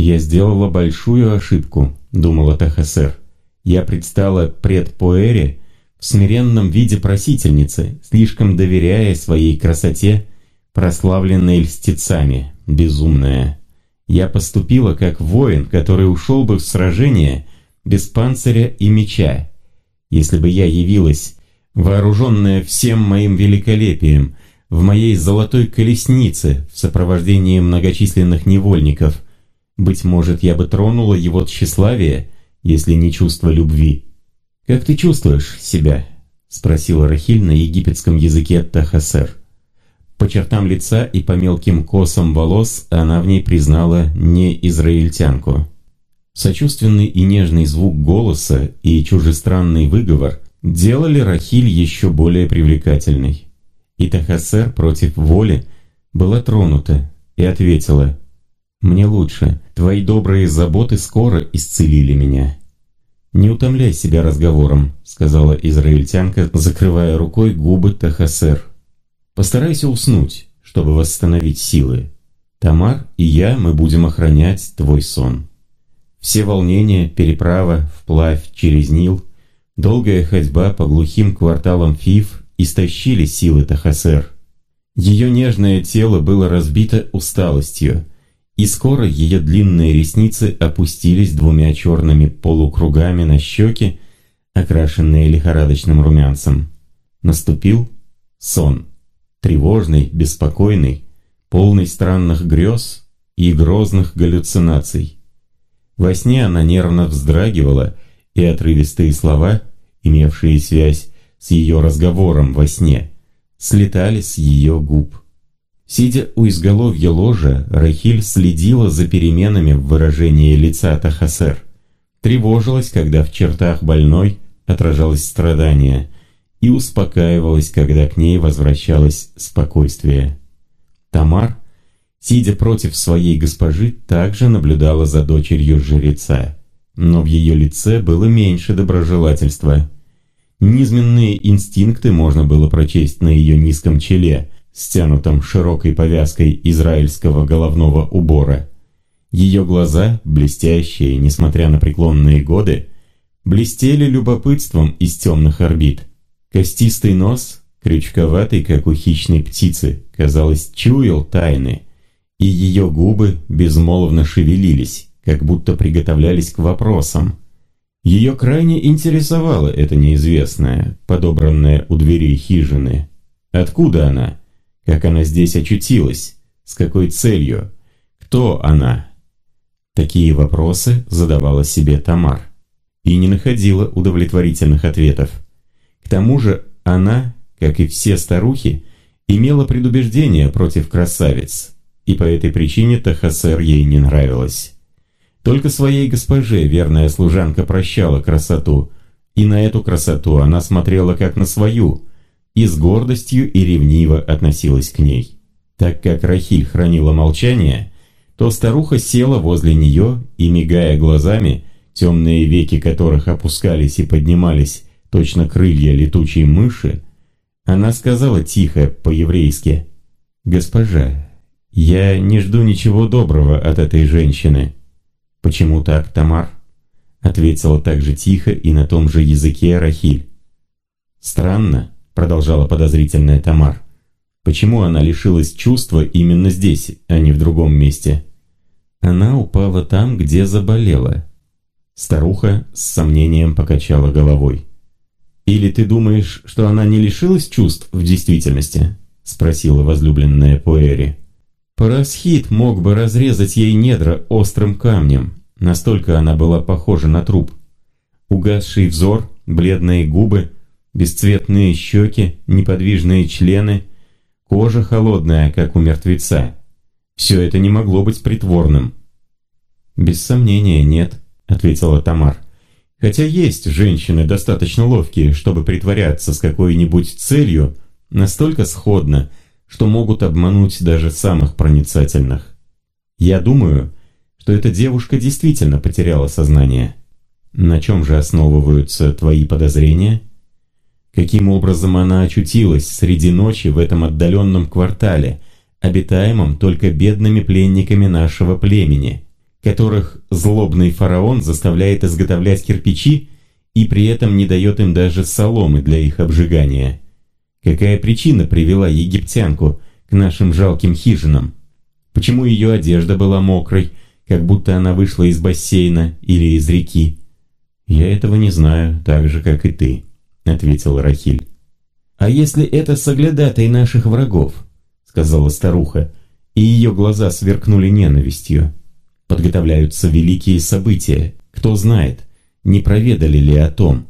«Я сделала большую ошибку», — думала Тахасер. «Я предстала пред Поэре в смиренном виде просительницы, слишком доверяя своей красоте, прославленной льстецами, безумная. Я поступила как воин, который ушел бы в сражение без панциря и меча. Если бы я явилась, вооруженная всем моим великолепием, в моей золотой колеснице в сопровождении многочисленных невольников, быть может, я бы тронула его тщеславие, если не чувство любви. «Как ты чувствуешь себя?» – спросила Рахиль на египетском языке Тахасер. По чертам лица и по мелким косам волос она в ней признала не израильтянку. Сочувственный и нежный звук голоса и чужестранный выговор делали Рахиль еще более привлекательной. И Тахасер против воли была тронута и ответила «Мне лучше, твои добрые заботы скоро исцелили меня». «Не утомляй себя разговором», — сказала израильтянка, закрывая рукой губы Тахасер. Постарайся уснуть, чтобы восстановить силы. Тамар и я, мы будем охранять твой сон. Все волнения, переправа, вплавь через Нил, долгая ходьба по глухим кварталам Фив истощили силы Тахасер. Ее нежное тело было разбито усталостью, и скоро ее длинные ресницы опустились двумя черными полукругами на щеки, окрашенные лихорадочным румянцем. Наступил сон тревожный, беспокойный, полный странных грез и грозных галлюцинаций. Во сне она нервно вздрагивала, и отрывистые слова, имевшие связь с ее разговором во сне, слетали с ее губ. Сидя у изголовья ложа, Рахиль следила за переменами в выражении лица Тахасер. Тревожилась, когда в чертах больной отражалось страдание – и успокаивалась, когда к ней возвращалось спокойствие. Тамар, сидя против своей госпожи, также наблюдала за дочерью жреца, но в ее лице было меньше доброжелательства. Низменные инстинкты можно было прочесть на ее низком челе, стянутом широкой повязкой израильского головного убора. Ее глаза, блестящие, несмотря на преклонные годы, блестели любопытством из темных орбит. Костистый нос, крючковатый, как у хищной птицы, казалось, чуял тайны, и ее губы безмолвно шевелились, как будто приготовлялись к вопросам. Ее крайне интересовало это неизвестное, подобранное у дверей хижины. Откуда она? Как она здесь очутилась? С какой целью? Кто она? Такие вопросы задавала себе Тамар и не находила удовлетворительных ответов. К тому же она, как и все старухи, имела предубеждение против красавиц, и по этой причине Тахасер ей не нравилась. Только своей госпоже верная служанка прощала красоту, и на эту красоту она смотрела как на свою, и с гордостью и ревниво относилась к ней. Так как Рахиль хранила молчание, то старуха села возле нее и, мигая глазами, темные веки которых опускались и поднимались, точно крылья летучей мыши, она сказала тихо, по-еврейски, «Госпожа, я не жду ничего доброго от этой женщины». «Почему так, Тамар?» Ответила так же тихо и на том же языке Рахиль. «Странно», — продолжала подозрительная Тамар. «Почему она лишилась чувства именно здесь, а не в другом месте?» Она упала там, где заболела. Старуха с сомнением покачала головой. «Или ты думаешь, что она не лишилась чувств в действительности?» – спросила возлюбленная Поэри. Парасхит мог бы разрезать ей недра острым камнем, настолько она была похожа на труп. Угасший взор, бледные губы, бесцветные щеки, неподвижные члены, кожа холодная, как у мертвеца. Все это не могло быть притворным. «Без сомнения, нет», – ответила Тамар. Хотя есть женщины достаточно ловкие, чтобы притворяться с какой-нибудь целью настолько сходно, что могут обмануть даже самых проницательных. Я думаю, что эта девушка действительно потеряла сознание. На чем же основываются твои подозрения? Каким образом она очутилась среди ночи в этом отдаленном квартале, обитаемом только бедными пленниками нашего племени? которых злобный фараон заставляет изготовлять кирпичи и при этом не дает им даже соломы для их обжигания. Какая причина привела египтянку к нашим жалким хижинам? Почему ее одежда была мокрой, как будто она вышла из бассейна или из реки? «Я этого не знаю, так же, как и ты», — ответил Рахиль. «А если это соглядатай наших врагов?» — сказала старуха, и ее глаза сверкнули ненавистью. «Подготовляются великие события. Кто знает, не проведали ли о том?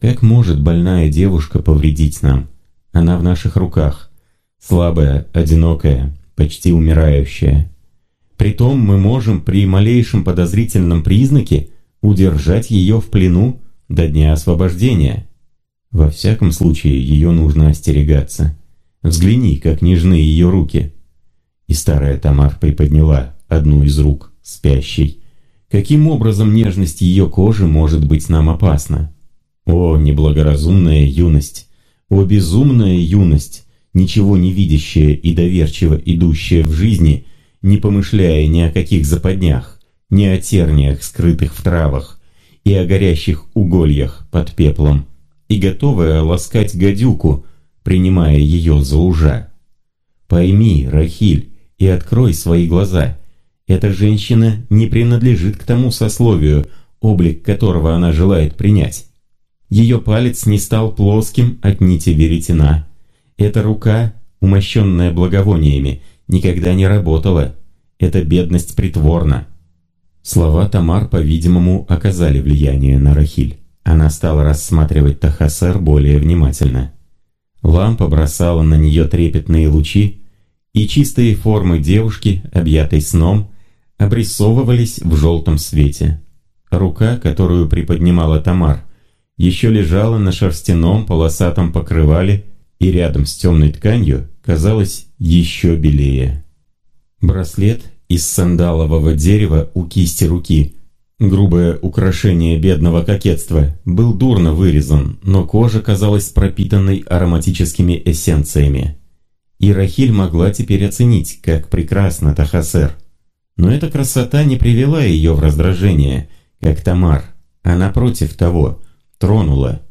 Как может больная девушка повредить нам? Она в наших руках. Слабая, одинокая, почти умирающая. Притом мы можем при малейшем подозрительном признаке удержать ее в плену до дня освобождения. Во всяком случае, ее нужно остерегаться. Взгляни, как нежны ее руки. И старая Тамар приподняла одну из рук спящей. Каким образом нежность ее кожи может быть нам опасна? О, неблагоразумная юность! О, безумная юность! Ничего не видящая и доверчиво идущая в жизни, не помышляя ни о каких западнях, ни о терниях, скрытых в травах, и о горящих угольях под пеплом, и готовая ласкать гадюку, принимая ее за ужа. Пойми, Рахиль, и открой свои глаза. Эта женщина не принадлежит к тому сословию, облик которого она желает принять. Ее палец не стал плоским от нити веретена. Эта рука, умощенная благовониями, никогда не работала. Эта бедность притворна. Слова Тамар, по-видимому, оказали влияние на Рахиль. Она стала рассматривать Тахасер более внимательно. Лампа бросала на нее трепетные лучи, и чистые формы девушки, объятой сном, обрисовывались в желтом свете. Рука, которую приподнимала Тамар, еще лежала на шерстяном полосатом покрывале и рядом с темной тканью казалась еще белее. Браслет из сандалового дерева у кисти руки Грубое украшение бедного кокетства был дурно вырезан, но кожа казалась пропитанной ароматическими эссенциями. И Рахиль могла теперь оценить, как прекрасна Тахасер. Но эта красота не привела ее в раздражение, как Тамар, а напротив того, тронула.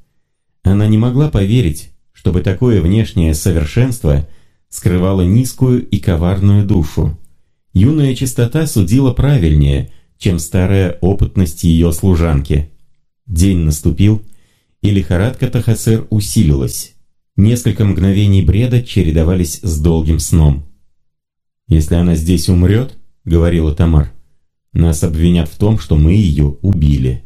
Она не могла поверить, чтобы такое внешнее совершенство скрывало низкую и коварную душу. Юная чистота судила правильнее – чем старая опытность ее служанки. День наступил, и лихорадка Тахасер усилилась. Несколько мгновений бреда чередовались с долгим сном. «Если она здесь умрет, — говорила Тамар, — нас обвинят в том, что мы ее убили».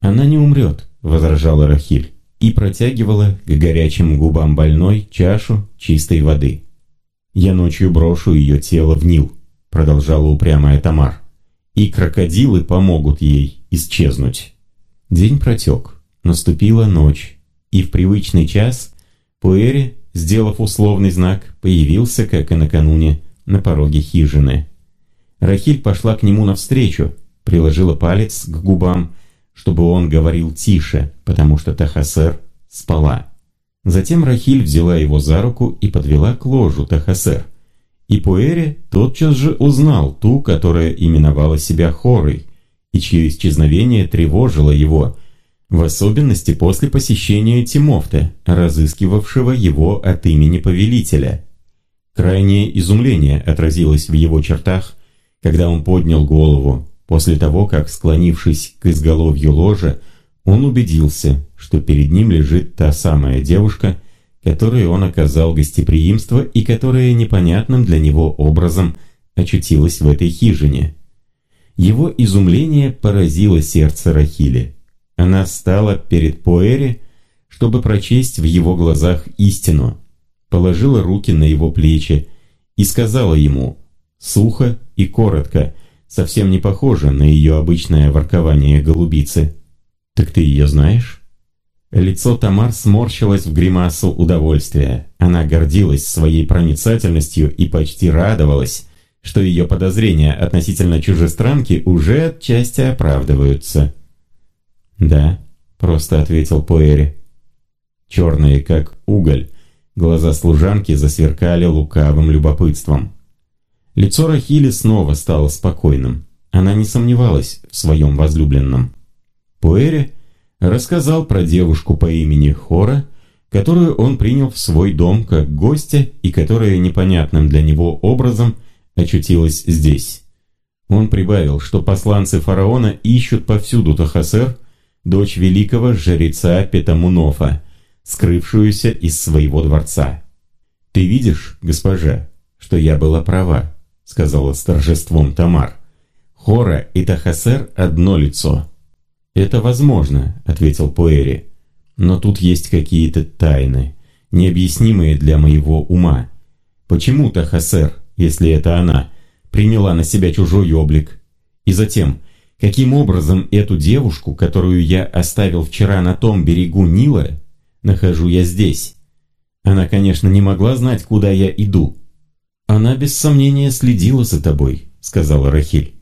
«Она не умрет», — возражала Рахиль, и протягивала к горячим губам больной чашу чистой воды. «Я ночью брошу ее тело в Нил», — продолжала упрямая Тамар и крокодилы помогут ей исчезнуть. День протек, наступила ночь, и в привычный час Пуэри, сделав условный знак, появился, как и накануне, на пороге хижины. Рахиль пошла к нему навстречу, приложила палец к губам, чтобы он говорил тише, потому что Тахасер спала. Затем Рахиль взяла его за руку и подвела к ложу Тахасер. И Пуэри тотчас же узнал ту, которая именовала себя Хорой, и чье исчезновение тревожило его, в особенности после посещения Тимофта, разыскивавшего его от имени повелителя. Крайнее изумление отразилось в его чертах, когда он поднял голову, после того, как, склонившись к изголовью ложа, он убедился, что перед ним лежит та самая девушка, которой он оказал гостеприимство и которая непонятным для него образом очутилась в этой хижине. Его изумление поразило сердце Рахили. Она стала перед Поэри, чтобы прочесть в его глазах истину, положила руки на его плечи и сказала ему, сухо и коротко, совсем не похоже на ее обычное воркование голубицы. «Так ты ее знаешь?» Лицо Тамар сморщилось в гримасу удовольствия. Она гордилась своей проницательностью и почти радовалась, что ее подозрения относительно чужестранки уже отчасти оправдываются. «Да», — просто ответил Пуэри. Черные, как уголь, глаза служанки засверкали лукавым любопытством. Лицо Рахили снова стало спокойным. Она не сомневалась в своем возлюбленном. Пуэре рассказал про девушку по имени Хора, которую он принял в свой дом как гостя и которая непонятным для него образом очутилась здесь. Он прибавил, что посланцы фараона ищут повсюду Тахасер, дочь великого жреца Петамунофа, скрывшуюся из своего дворца. «Ты видишь, госпожа, что я была права», — сказала с торжеством Тамар. «Хора и Тахасер — одно лицо». «Это возможно», — ответил Пуэри. «Но тут есть какие-то тайны, необъяснимые для моего ума. Почему Тахасер, если это она, приняла на себя чужой облик? И затем, каким образом эту девушку, которую я оставил вчера на том берегу Нила, нахожу я здесь? Она, конечно, не могла знать, куда я иду». «Она без сомнения следила за тобой», — сказала Рахиль.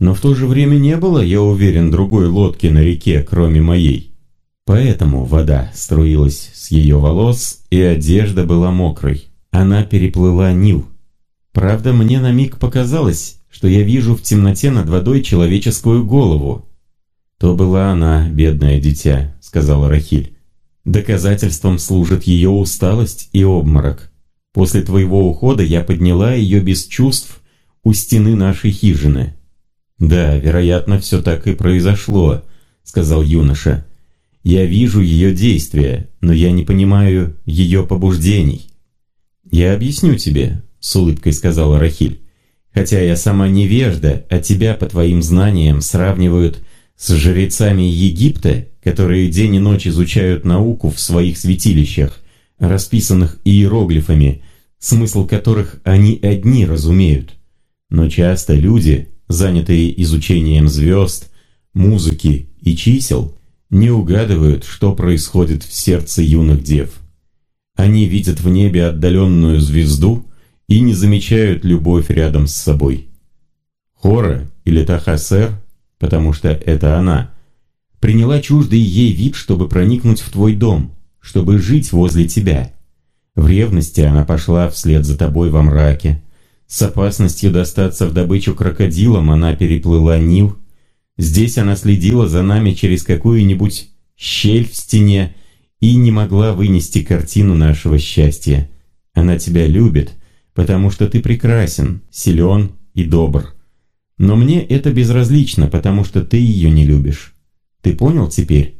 Но в то же время не было, я уверен, другой лодки на реке, кроме моей. Поэтому вода струилась с ее волос, и одежда была мокрой. Она переплыла Нил. Правда, мне на миг показалось, что я вижу в темноте над водой человеческую голову. «То была она, бедное дитя», — сказала Рахиль. «Доказательством служит ее усталость и обморок. После твоего ухода я подняла ее без чувств у стены нашей хижины». «Да, вероятно, все так и произошло», — сказал юноша. «Я вижу ее действия, но я не понимаю ее побуждений». «Я объясню тебе», — с улыбкой сказала Рахиль. «Хотя я сама невежда, а тебя по твоим знаниям сравнивают с жрецами Египта, которые день и ночь изучают науку в своих святилищах, расписанных иероглифами, смысл которых они одни разумеют. Но часто люди, занятые изучением звезд, музыки и чисел, не угадывают, что происходит в сердце юных дев. Они видят в небе отдаленную звезду и не замечают любовь рядом с собой. Хора или Тахасер, потому что это она, приняла чуждый ей вид, чтобы проникнуть в твой дом, чтобы жить возле тебя. В ревности она пошла вслед за тобой во мраке, с опасностью достаться в добычу крокодилам она переплыла Нил. Здесь она следила за нами через какую-нибудь щель в стене и не могла вынести картину нашего счастья. Она тебя любит, потому что ты прекрасен, силен и добр. Но мне это безразлично, потому что ты ее не любишь. Ты понял теперь?»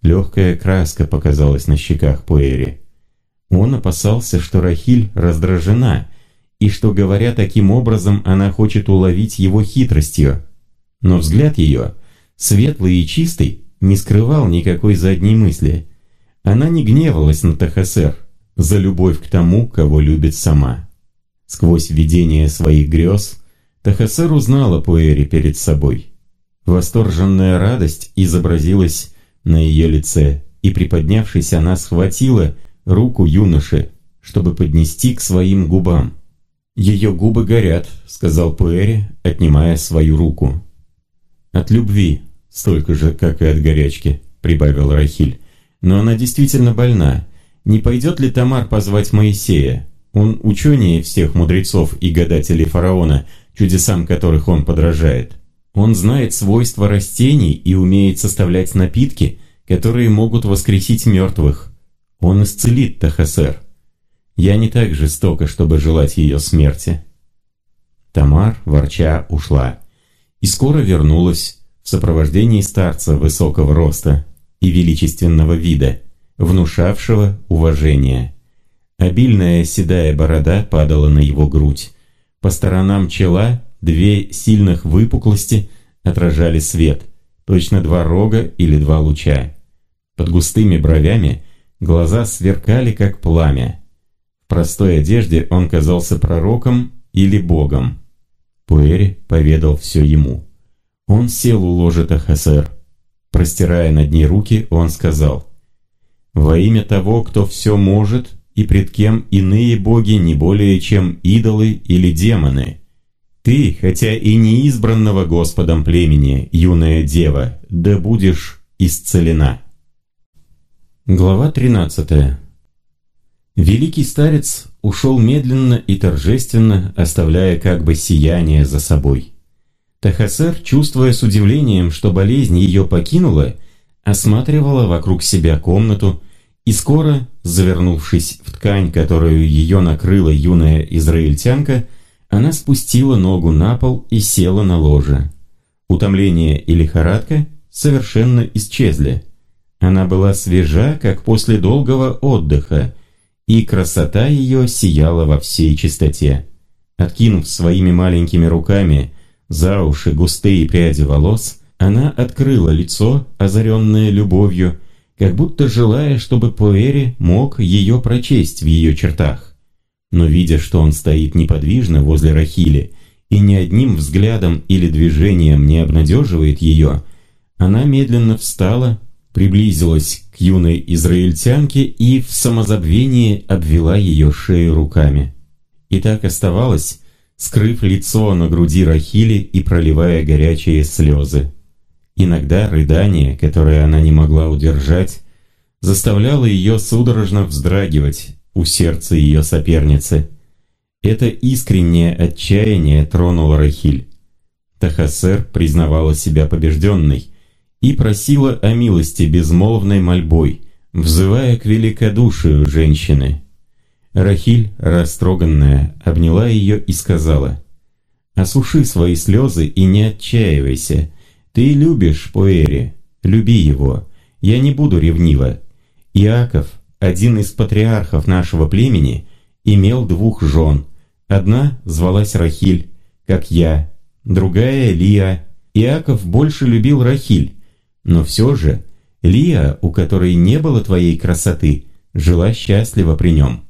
Легкая краска показалась на щеках Пуэри. Он опасался, что Рахиль раздражена и что, говоря таким образом, она хочет уловить его хитростью. Но взгляд ее, светлый и чистый, не скрывал никакой задней мысли. Она не гневалась на Тахасер за любовь к тому, кого любит сама. Сквозь видение своих грез Тахасер узнала Пуэри перед собой. Восторженная радость изобразилась на ее лице, и приподнявшись, она схватила руку юноши, чтобы поднести к своим губам. «Ее губы горят», — сказал Пуэри, отнимая свою руку. «От любви, столько же, как и от горячки», — прибавил Рахиль. «Но она действительно больна. Не пойдет ли Тамар позвать Моисея? Он ученее всех мудрецов и гадателей фараона, чудесам которых он подражает. Он знает свойства растений и умеет составлять напитки, которые могут воскресить мертвых. Он исцелит Тахасер». Я не так жестока, чтобы желать ее смерти. Тамар, ворча, ушла. И скоро вернулась в сопровождении старца высокого роста и величественного вида, внушавшего уважение. Обильная седая борода падала на его грудь. По сторонам чела две сильных выпуклости отражали свет, точно два рога или два луча. Под густыми бровями глаза сверкали, как пламя. Простой одежде он казался пророком или богом. Пуэри поведал все ему. Он сел у ложа Тахасер. Простирая над ней руки, он сказал, «Во имя того, кто все может, и пред кем иные боги не более, чем идолы или демоны, ты, хотя и не избранного Господом племени, юная дева, да будешь исцелена». Глава тринадцатая. Великий старец ушел медленно и торжественно, оставляя как бы сияние за собой. Тахасер, чувствуя с удивлением, что болезнь ее покинула, осматривала вокруг себя комнату и скоро, завернувшись в ткань, которую ее накрыла юная израильтянка, она спустила ногу на пол и села на ложе. Утомление и лихорадка совершенно исчезли. Она была свежа, как после долгого отдыха, и красота ее сияла во всей чистоте. Откинув своими маленькими руками за уши густые пряди волос, она открыла лицо, озаренное любовью, как будто желая, чтобы Пуэри мог ее прочесть в ее чертах. Но видя, что он стоит неподвижно возле Рахили и ни одним взглядом или движением не обнадеживает ее, она медленно встала, приблизилась к юной израильтянке и в самозабвении обвела ее шею руками. И так оставалось, скрыв лицо на груди Рахили и проливая горячие слезы. Иногда рыдание, которое она не могла удержать, заставляло ее судорожно вздрагивать у сердца ее соперницы. Это искреннее отчаяние тронуло Рахиль. Тахасер признавала себя побежденной и просила о милости безмолвной мольбой, взывая к великодушию женщины. Рахиль, растроганная, обняла ее и сказала, «Осуши свои слезы и не отчаивайся. Ты любишь Поэри, люби его. Я не буду ревнива. Иаков, один из патриархов нашего племени, имел двух жен. Одна звалась Рахиль, как я, другая Лия. Иаков больше любил Рахиль, но все же Лия, у которой не было твоей красоты, жила счастливо при нем.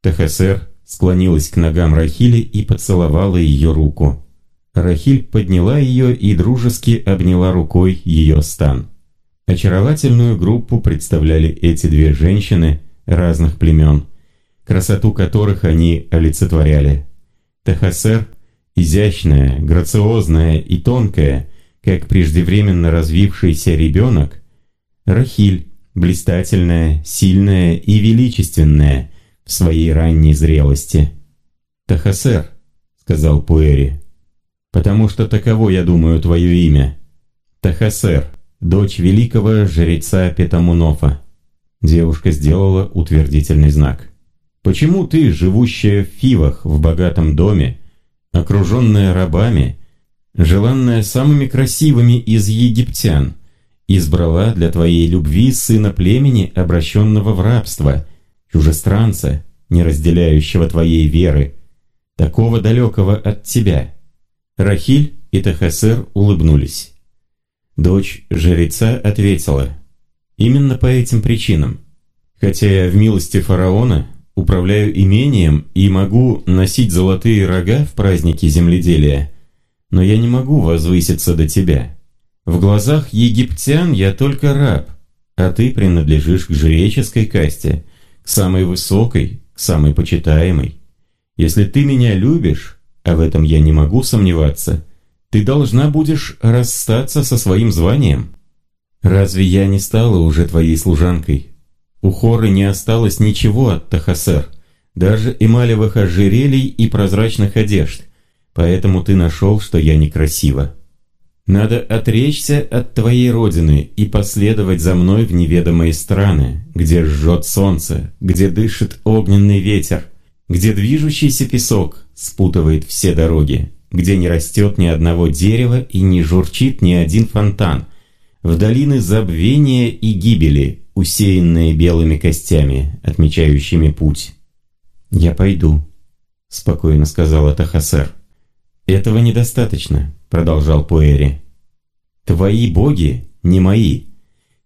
Тахасер склонилась к ногам Рахили и поцеловала ее руку. Рахиль подняла ее и дружески обняла рукой ее стан. Очаровательную группу представляли эти две женщины разных племен, красоту которых они олицетворяли. Тахасер, изящная, грациозная и тонкая, как преждевременно развившийся ребенок, Рахиль, блистательная, сильная и величественная, в своей ранней зрелости. «Тахасер», — сказал Пуэри, — «потому что таково, я думаю, твое имя. Тахасер, дочь великого жреца Петамунофа». Девушка сделала утвердительный знак. «Почему ты, живущая в Фивах в богатом доме, окруженная рабами, желанная самыми красивыми из египтян, избрала для твоей любви сына племени, обращенного в рабство, чужестранца, не разделяющего твоей веры, такого далекого от тебя». Рахиль и Тахасер улыбнулись. Дочь жреца ответила, «Именно по этим причинам. Хотя я в милости фараона управляю имением и могу носить золотые рога в празднике земледелия, но я не могу возвыситься до тебя. В глазах египтян я только раб, а ты принадлежишь к жреческой касте, к самой высокой, к самой почитаемой. Если ты меня любишь, а в этом я не могу сомневаться, ты должна будешь расстаться со своим званием. Разве я не стала уже твоей служанкой? У Хоры не осталось ничего от Тахасер, даже эмалевых ожерелий и прозрачных одежд, поэтому ты нашел, что я некрасива. Надо отречься от твоей родины и последовать за мной в неведомые страны, где жжет солнце, где дышит огненный ветер, где движущийся песок спутывает все дороги, где не растет ни одного дерева и не журчит ни один фонтан, в долины забвения и гибели, усеянные белыми костями, отмечающими путь. «Я пойду», — спокойно сказала Тахасер. «Этого недостаточно продолжал Пуэри. «Твои боги не мои.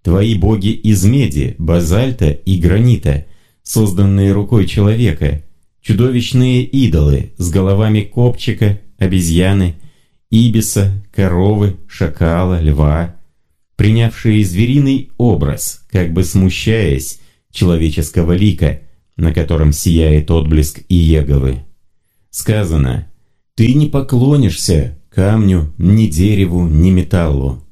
Твои боги из меди, базальта и гранита, созданные рукой человека, чудовищные идолы с головами копчика, обезьяны, ибиса, коровы, шакала, льва, принявшие звериный образ, как бы смущаясь человеческого лика, на котором сияет отблеск Иеговы. Сказано «Ты не поклонишься камню, ни дереву, ни металлу.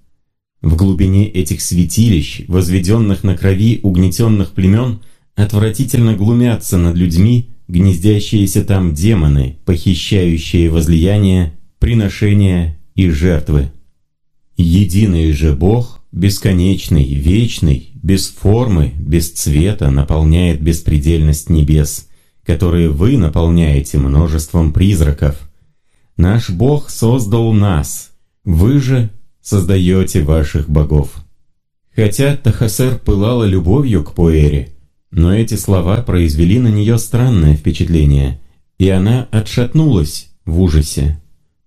В глубине этих святилищ, возведенных на крови угнетенных племен, отвратительно глумятся над людьми гнездящиеся там демоны, похищающие возлияния, приношения, и жертвы. Единый же Бог, бесконечный, вечный, без формы, без цвета, наполняет беспредельность небес, которые вы наполняете множеством призраков. Наш Бог создал нас, вы же создаете ваших богов. Хотя Тахасер пылала любовью к Пуэре, но эти слова произвели на нее странное впечатление, и она отшатнулась в ужасе.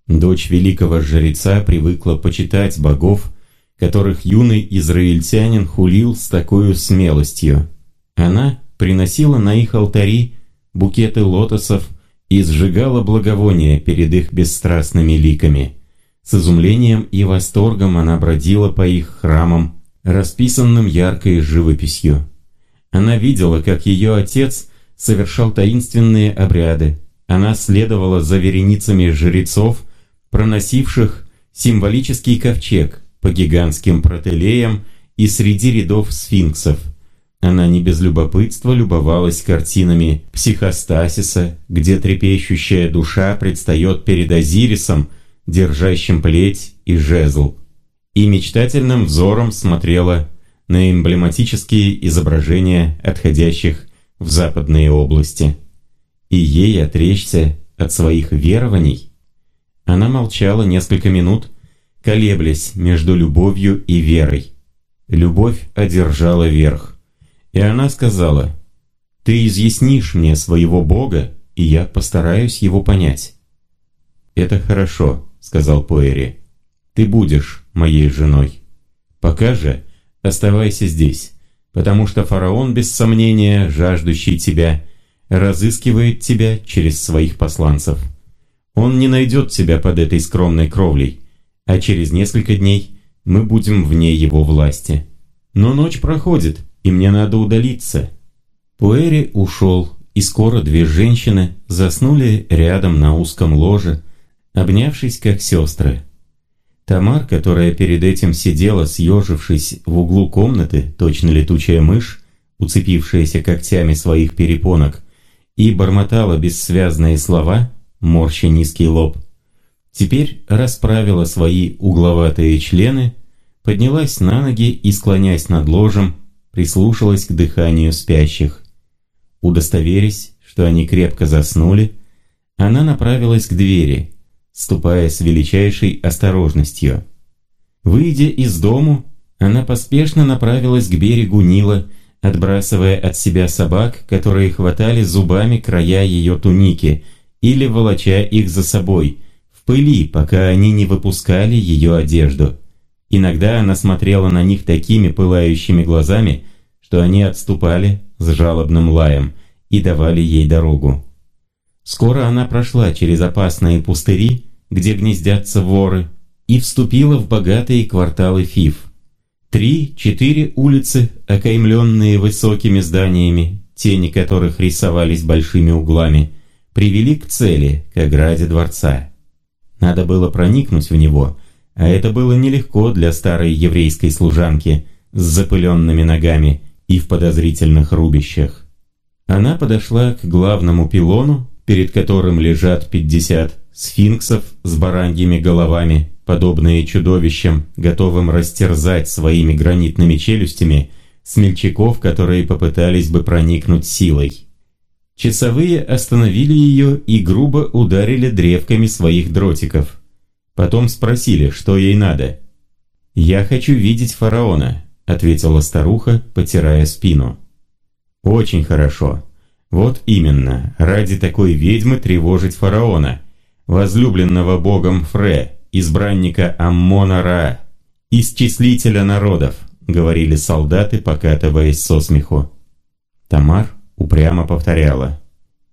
Дочь великого жреца привыкла почитать богов, которых юный израильтянин хулил с такой смелостью. Она приносила на их алтари букеты лотосов и сжигала благовония перед их бесстрастными ликами. С изумлением и восторгом она бродила по их храмам, расписанным яркой живописью. Она видела, как ее отец совершал таинственные обряды. Она следовала за вереницами жрецов, проносивших символический ковчег по гигантским протелеям и среди рядов сфинксов. Она не без любопытства любовалась картинами психостасиса, где трепещущая душа предстает перед Азирисом, держащим плеть и жезл, и мечтательным взором смотрела на эмблематические изображения отходящих в западные области. И ей отречься от своих верований? Она молчала несколько минут, колеблясь между любовью и верой. Любовь одержала верх, и она сказала, «Ты изъяснишь мне своего Бога, и я постараюсь его понять». «Это хорошо», — сказал Поэри. «Ты будешь моей женой. Пока же Оставайся здесь, потому что фараон, без сомнения, жаждущий тебя, разыскивает тебя через своих посланцев. Он не найдет тебя под этой скромной кровлей, а через несколько дней мы будем вне его власти. Но ночь проходит, и мне надо удалиться». Пуэри ушел, и скоро две женщины заснули рядом на узком ложе, обнявшись как сестры. Тамар, которая перед этим сидела, съежившись в углу комнаты, точно летучая мышь, уцепившаяся когтями своих перепонок, и бормотала бессвязные слова, морща низкий лоб, теперь расправила свои угловатые члены, поднялась на ноги и, склонясь над ложем, прислушалась к дыханию спящих. Удостоверясь, что они крепко заснули, она направилась к двери – ступая с величайшей осторожностью. Выйдя из дому, она поспешно направилась к берегу Нила, отбрасывая от себя собак, которые хватали зубами края ее туники или волоча их за собой, в пыли, пока они не выпускали ее одежду. Иногда она смотрела на них такими пылающими глазами, что они отступали с жалобным лаем и давали ей дорогу. Скоро она прошла через опасные пустыри, где гнездятся воры, и вступила в богатые кварталы Фиф. Три-четыре улицы, окаймленные высокими зданиями, тени которых рисовались большими углами, привели к цели, к ограде дворца. Надо было проникнуть в него, а это было нелегко для старой еврейской служанки с запыленными ногами и в подозрительных рубищах. Она подошла к главному пилону, перед которым лежат 50 сфинксов с бараньими головами, подобные чудовищам, готовым растерзать своими гранитными челюстями смельчаков, которые попытались бы проникнуть силой. Часовые остановили ее и грубо ударили древками своих дротиков. Потом спросили, что ей надо. «Я хочу видеть фараона», — ответила старуха, потирая спину. «Очень хорошо. Вот именно, ради такой ведьмы тревожить фараона, возлюбленного богом Фре, избранника Аммона Ра, исчислителя народов, говорили солдаты, покатываясь со смеху. Тамар упрямо повторяла.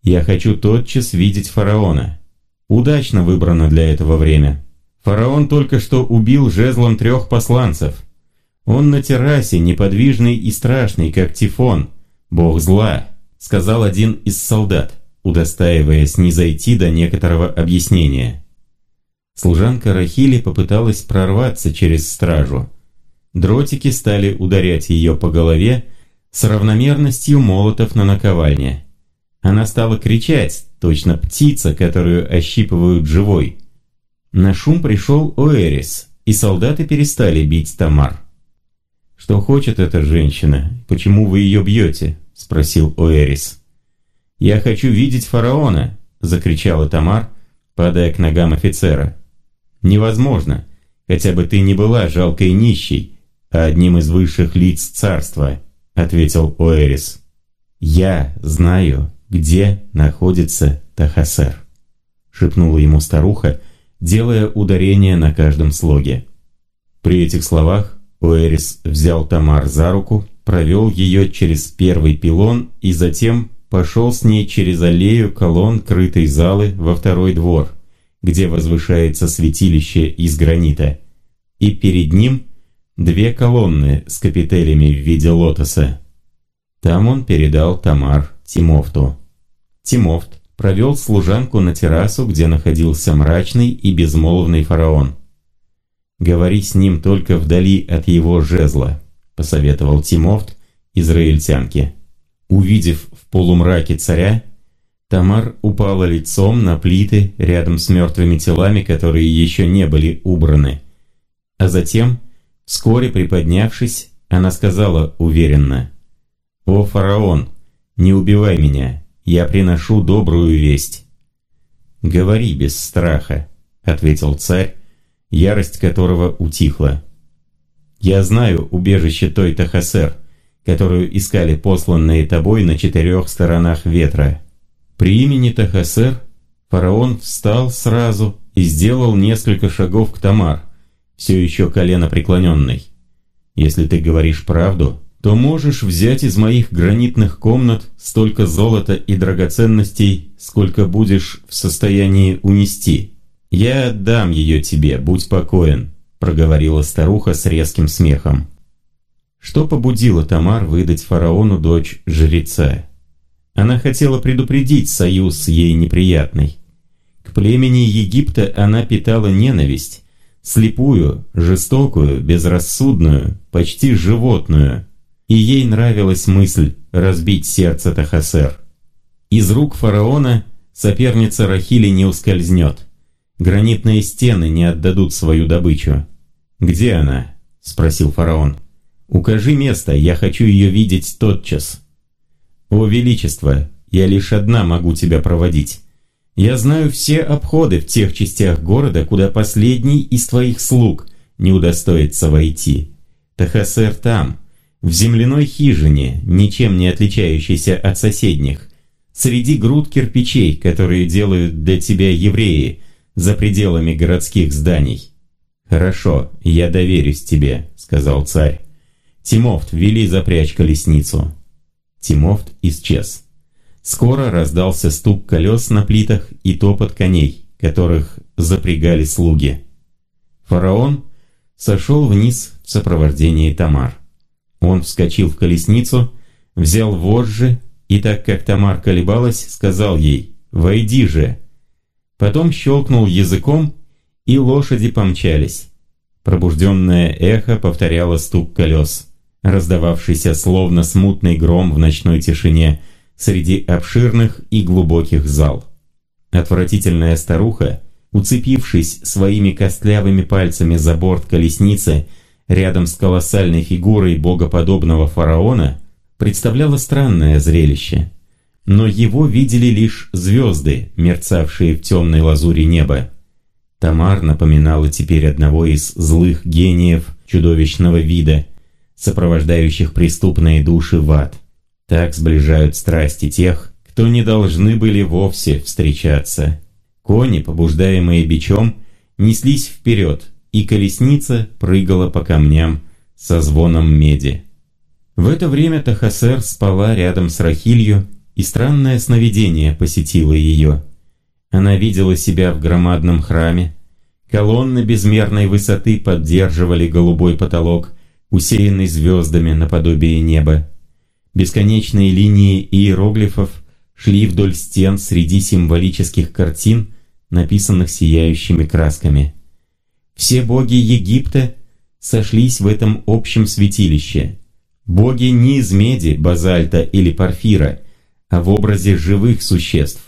«Я хочу тотчас видеть фараона. Удачно выбрано для этого время. Фараон только что убил жезлом трех посланцев. Он на террасе, неподвижный и страшный, как Тифон, бог зла сказал один из солдат, удостаиваясь не зайти до некоторого объяснения. Служанка Рахили попыталась прорваться через стражу. Дротики стали ударять ее по голове с равномерностью молотов на наковальне. Она стала кричать, точно птица, которую ощипывают живой. На шум пришел Оэрис, и солдаты перестали бить Тамар. «Что хочет эта женщина? Почему вы ее бьете?» – спросил Оэрис. «Я хочу видеть фараона!» – закричала Тамар, падая к ногам офицера. «Невозможно, хотя бы ты не была жалкой нищей, а одним из высших лиц царства», – ответил Оэрис. «Я знаю, где находится Тахасер», – шепнула ему старуха, делая ударение на каждом слоге. При этих словах Уэрис взял Тамар за руку, провел ее через первый пилон и затем пошел с ней через аллею колонн крытой залы во второй двор, где возвышается святилище из гранита, и перед ним две колонны с капителями в виде лотоса. Там он передал Тамар Тимофту. Тимофт провел служанку на террасу, где находился мрачный и безмолвный фараон. «Говори с ним только вдали от его жезла», – посоветовал Тимофт израильтянке. Увидев в полумраке царя, Тамар упала лицом на плиты рядом с мертвыми телами, которые еще не были убраны. А затем, вскоре приподнявшись, она сказала уверенно, «О, фараон, не убивай меня, я приношу добрую весть». «Говори без страха», — ответил царь, ярость которого утихла. «Я знаю убежище той Тахасер, которую искали посланные тобой на четырех сторонах ветра. При имени Тахасер фараон встал сразу и сделал несколько шагов к Тамар, все еще колено преклоненный. Если ты говоришь правду, то можешь взять из моих гранитных комнат столько золота и драгоценностей, сколько будешь в состоянии унести. Я отдам ее тебе, будь покоен», – проговорила старуха с резким смехом. Что побудило Тамар выдать фараону дочь жреца? Она хотела предупредить союз ей неприятный. К племени Египта она питала ненависть, слепую, жестокую, безрассудную, почти животную, и ей нравилась мысль разбить сердце Тахасер. Из рук фараона соперница Рахили не ускользнет. Гранитные стены не отдадут свою добычу. «Где она?» – спросил фараон. «Укажи место, я хочу ее видеть тотчас». «О, Величество, я лишь одна могу тебя проводить. Я знаю все обходы в тех частях города, куда последний из твоих слуг не удостоится войти. Тахасер там, в земляной хижине, ничем не отличающейся от соседних, среди груд кирпичей, которые делают для тебя евреи, за пределами городских зданий. «Хорошо, я доверюсь тебе», — сказал царь. «Тимофт, вели запрячь колесницу». Тимофт исчез. Скоро раздался стук колес на плитах и топот коней, которых запрягали слуги. Фараон сошел вниз в сопровождении Тамар. Он вскочил в колесницу, взял вожжи и, так как Тамар колебалась, сказал ей «Войди же!». Потом щелкнул языком, и лошади помчались. Пробужденное эхо повторяло стук колес, раздававшийся словно смутный гром в ночной тишине среди обширных и глубоких зал. Отвратительная старуха, уцепившись своими костлявыми пальцами за борт колесницы, рядом с колоссальной фигурой богоподобного фараона представляло странное зрелище. Но его видели лишь звезды, мерцавшие в темной лазури неба. Тамар напоминала теперь одного из злых гениев чудовищного вида, сопровождающих преступные души в ад. Так сближают страсти тех, кто не должны были вовсе встречаться. Кони, побуждаемые бичом, неслись вперед, и колесница прыгала по камням со звоном меди. В это время Тахасер спала рядом с Рахилью, и странное сновидение посетило ее. Она видела себя в громадном храме, колонны безмерной высоты поддерживали голубой потолок, усеянный звездами наподобие неба. Бесконечные линии иероглифов шли вдоль стен среди символических картин, написанных сияющими красками. Все боги Египта сошлись в этом общем святилище. Боги не из меди, базальта или порфира, а в образе живых существ.